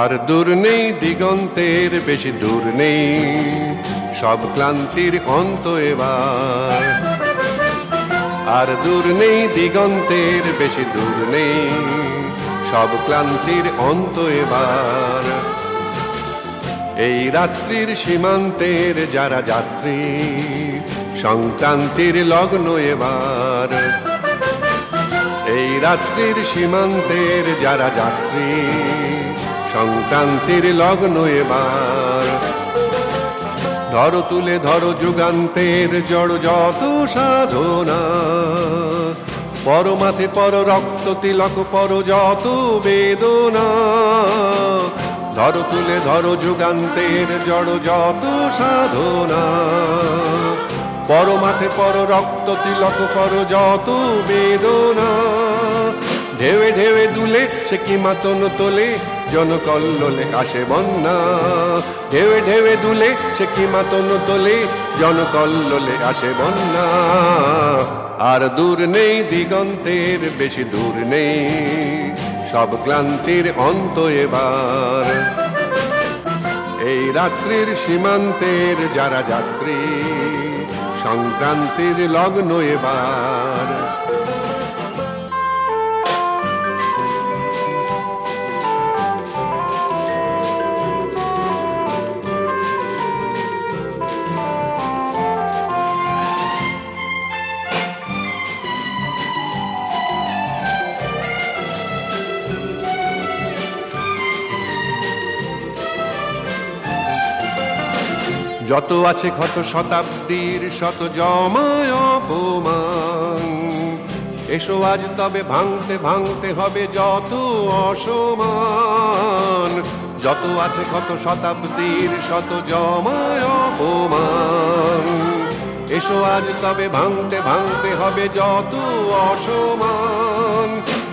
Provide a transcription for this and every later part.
আর দূর নেই দিগন্তের, বেশি দূর নেই সব ক্লান্তির অন্ত এবার। আর দূর নেই দিগন্তের, বেশি দূর নেই সব ক্লান্তির অন্ত এবার। এই রাত্রির সীমান্তের যারা যাত্রী, সংক্রান্তির লগ্ন এবার। এই রাত্রির সীমান্তের যারা যাত্রী সংক্রান্তির লগ্ন এবার। ধরো তুলে ধরো যুগান্তের জড় যত সাধনা। পরমাথে পর রক্ত তিলক, পর যত বেদনা। ধরো তুলে ধরো যুগান্তের জড় যত সাধনা। পরমাথে পর রক্ত তিলক, পর যত বেদনা। ঢেউে ঢেউে দুলে, সে কি মাতন তোলে? জনকল্লোলে আসে বন্যা। ঢেউে ঢেউে দুলে, সে কি মাতন তোলে? জনকল্লোলে আসে বন্যা। আর দূর নেই দিগন্তের, বেশি দূর নেই সব ক্লান্তির অন্ত এবার। এই রাত্রির সীমান্তের যারা যাত্রী, সংক্রান্তির লগ্ন এবার। যত আছে ক্ষত শতাব্দীর শত জমায় অপমান। এসো আজ তবে ভাঙতে ভাঙতে হবে যত অসমান। যত আছে ক্ষত শতাব্দীর শত জমায় অপমান। এসো আজ তবে ভাঙতে ভাঙতে হবে যত অসমান।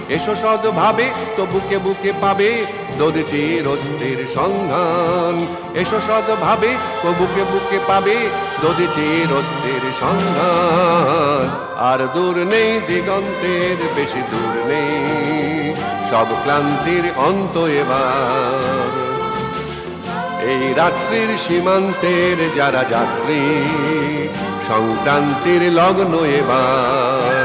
এসো সদভাবে তো বুকে বুকে পাবে? দোদেছে রোদ্রের সন্ধান। এসো সদভাবে তো বুকে বুকে পাবে? দোদেছে রোদ্রের সন্ধান। আর দূর নেই দিগন্তের, বেশি দূর নেই। সব ক্লান্তির অন্ত এবার। এই রাত্রির সীমান্তের যারা যাত্রী, সংক্রান্তির লগ্ন এবার।